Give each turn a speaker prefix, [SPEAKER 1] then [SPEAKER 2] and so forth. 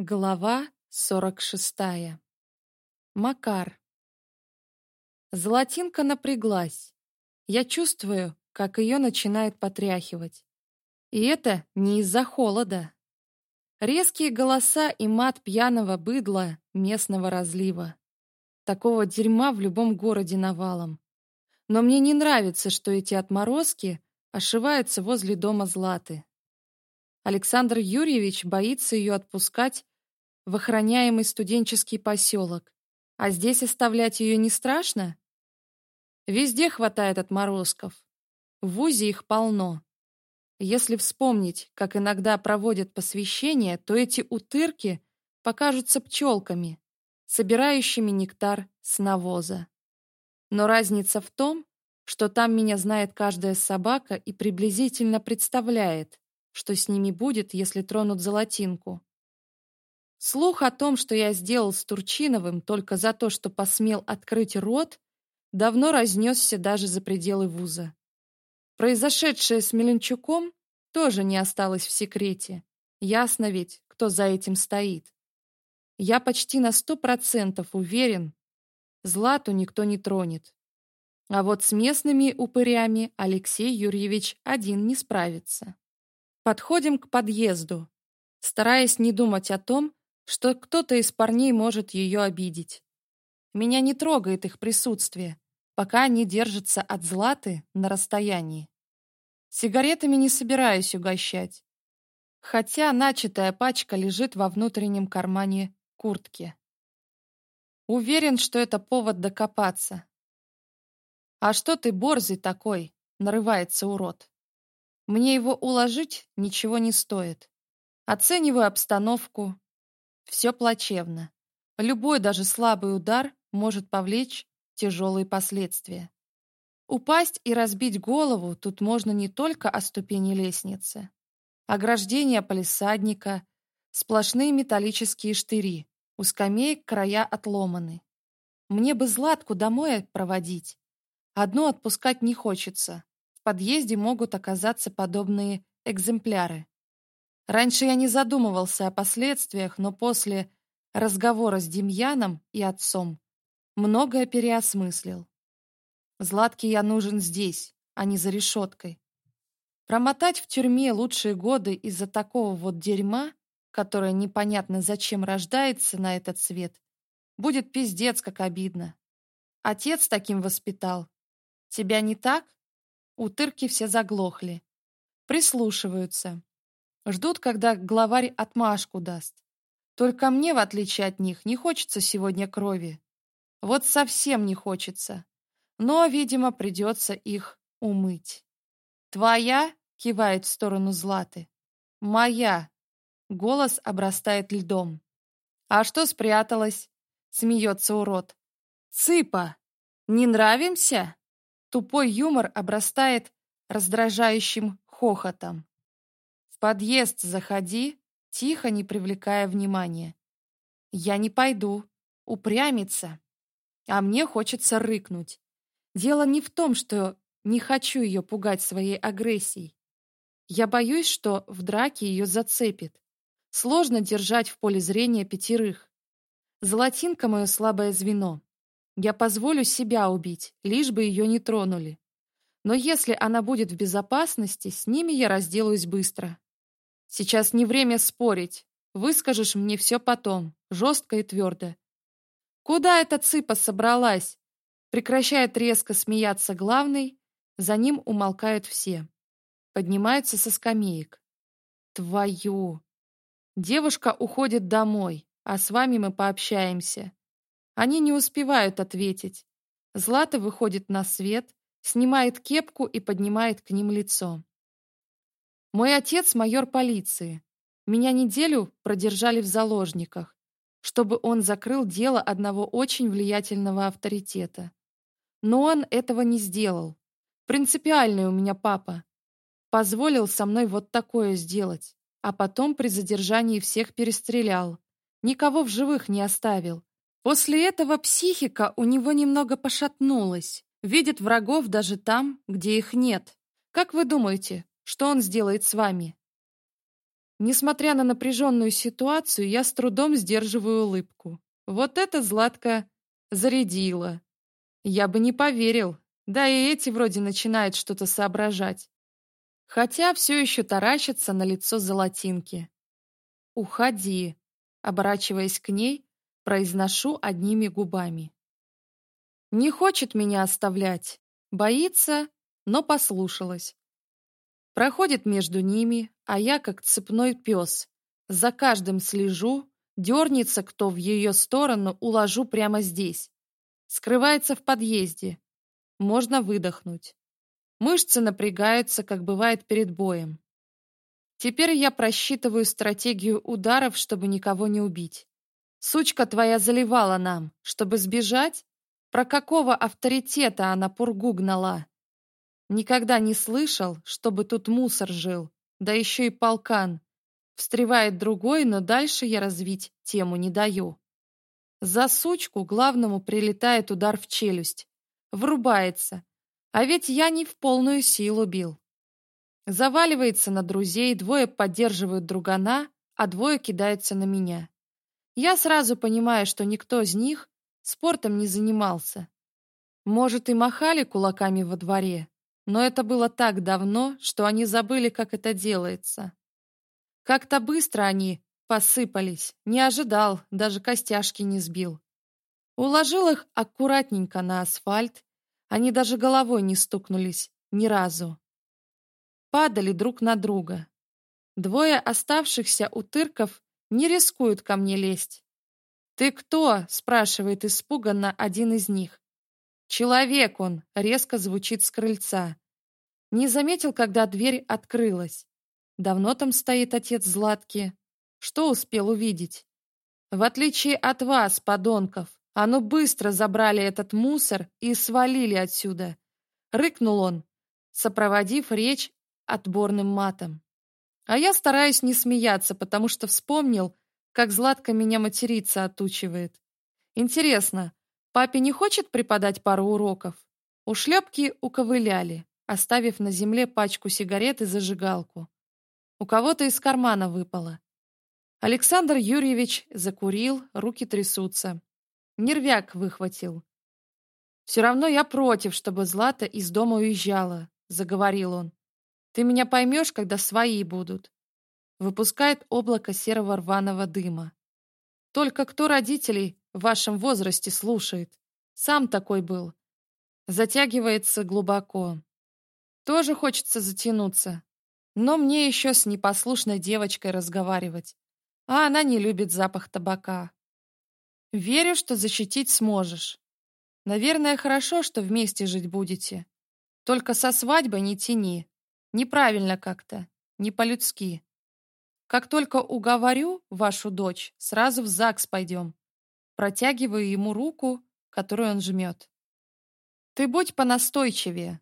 [SPEAKER 1] Глава 46. Макар. Золотинка напряглась. Я чувствую, как ее начинает потряхивать. И это не из-за холода. Резкие голоса и мат пьяного быдла местного разлива. Такого дерьма в любом городе навалом. Но мне не нравится, что эти отморозки ошиваются возле дома Златы. Александр Юрьевич боится ее отпускать в охраняемый студенческий поселок. А здесь оставлять ее не страшно? Везде хватает отморозков. В ВУЗе их полно. Если вспомнить, как иногда проводят посвящение, то эти утырки покажутся пчелками, собирающими нектар с навоза. Но разница в том, что там меня знает каждая собака и приблизительно представляет, что с ними будет, если тронут золотинку. Слух о том, что я сделал с Турчиновым только за то, что посмел открыть рот, давно разнесся даже за пределы вуза. Произошедшее с Меленчуком тоже не осталось в секрете. Ясно ведь, кто за этим стоит. Я почти на сто процентов уверен, Злату никто не тронет. А вот с местными упырями Алексей Юрьевич один не справится. Подходим к подъезду, стараясь не думать о том, что кто-то из парней может ее обидеть. Меня не трогает их присутствие, пока они держатся от Златы на расстоянии. Сигаретами не собираюсь угощать, хотя начатая пачка лежит во внутреннем кармане куртки. Уверен, что это повод докопаться. «А что ты борзый такой?» — нарывается урод. Мне его уложить ничего не стоит. Оцениваю обстановку. Все плачевно. Любой даже слабый удар может повлечь тяжелые последствия. Упасть и разбить голову тут можно не только о ступени лестницы. Ограждение палисадника, сплошные металлические штыри, у скамеек края отломаны. Мне бы Златку домой проводить. Одну отпускать не хочется подъезде могут оказаться подобные экземпляры. Раньше я не задумывался о последствиях, но после разговора с Демьяном и отцом многое переосмыслил. Златке я нужен здесь, а не за решеткой. Промотать в тюрьме лучшие годы из-за такого вот дерьма, которое непонятно зачем рождается на этот свет, будет пиздец как обидно. Отец таким воспитал. Тебя не так? У тырки все заглохли. Прислушиваются. Ждут, когда главарь отмашку даст. Только мне, в отличие от них, не хочется сегодня крови. Вот совсем не хочется. Но, видимо, придется их умыть. «Твоя?» — кивает в сторону Златы. «Моя!» — голос обрастает льдом. «А что спряталась?» — смеется урод. «Цыпа! Не нравимся?» Тупой юмор обрастает раздражающим хохотом. В подъезд заходи, тихо, не привлекая внимания. Я не пойду, упрямится. А мне хочется рыкнуть. Дело не в том, что не хочу ее пугать своей агрессией. Я боюсь, что в драке ее зацепит. Сложно держать в поле зрения пятерых. Золотинка — мое слабое звено. Я позволю себя убить, лишь бы ее не тронули. Но если она будет в безопасности, с ними я разделаюсь быстро. Сейчас не время спорить. Выскажешь мне все потом, жестко и твердо. Куда эта цыпа собралась? Прекращает резко смеяться главный, за ним умолкают все. Поднимаются со скамеек. Твою! Девушка уходит домой, а с вами мы пообщаемся. Они не успевают ответить. Злата выходит на свет, снимает кепку и поднимает к ним лицо. «Мой отец — майор полиции. Меня неделю продержали в заложниках, чтобы он закрыл дело одного очень влиятельного авторитета. Но он этого не сделал. Принципиальный у меня папа. Позволил со мной вот такое сделать, а потом при задержании всех перестрелял. Никого в живых не оставил. После этого психика у него немного пошатнулась, видит врагов даже там, где их нет. Как вы думаете, что он сделает с вами? Несмотря на напряженную ситуацию, я с трудом сдерживаю улыбку. Вот это Златка зарядила. Я бы не поверил. Да и эти вроде начинают что-то соображать. Хотя все еще таращится на лицо золотинки. «Уходи», — оборачиваясь к ней, Произношу одними губами. Не хочет меня оставлять. Боится, но послушалась. Проходит между ними, а я как цепной пес. За каждым слежу, дернется кто в ее сторону, уложу прямо здесь. Скрывается в подъезде. Можно выдохнуть. Мышцы напрягаются, как бывает перед боем. Теперь я просчитываю стратегию ударов, чтобы никого не убить. Сучка твоя заливала нам, чтобы сбежать? Про какого авторитета она пургу гнала? Никогда не слышал, чтобы тут мусор жил, да еще и полкан. Встревает другой, но дальше я развить тему не даю. За сучку главному прилетает удар в челюсть. Врубается. А ведь я не в полную силу бил. Заваливается на друзей, двое поддерживают другана, а двое кидаются на меня. Я сразу понимаю, что никто из них спортом не занимался. Может, и махали кулаками во дворе, но это было так давно, что они забыли, как это делается. Как-то быстро они посыпались, не ожидал, даже костяшки не сбил. Уложил их аккуратненько на асфальт, они даже головой не стукнулись ни разу. Падали друг на друга. Двое оставшихся утырков не рискуют ко мне лезть. «Ты кто?» — спрашивает испуганно один из них. «Человек он!» — резко звучит с крыльца. Не заметил, когда дверь открылась. Давно там стоит отец Златки. Что успел увидеть? В отличие от вас, подонков, оно быстро забрали этот мусор и свалили отсюда. Рыкнул он, сопроводив речь отборным матом. А я стараюсь не смеяться, потому что вспомнил, как Златка меня материться отучивает. Интересно, папе не хочет преподать пару уроков? У шлепки уковыляли, оставив на земле пачку сигарет и зажигалку. У кого-то из кармана выпало. Александр Юрьевич закурил, руки трясутся. Нервяк выхватил. «Все равно я против, чтобы Злата из дома уезжала», — заговорил он. Ты меня поймешь, когда свои будут. Выпускает облако серого рваного дыма. Только кто родителей в вашем возрасте слушает? Сам такой был. Затягивается глубоко. Тоже хочется затянуться. Но мне еще с непослушной девочкой разговаривать. А она не любит запах табака. Верю, что защитить сможешь. Наверное, хорошо, что вместе жить будете. Только со свадьбой не тяни. Неправильно как-то, не по-людски. Как только уговорю вашу дочь, сразу в ЗАГС пойдем. Протягиваю ему руку, которую он жмет. Ты будь понастойчивее,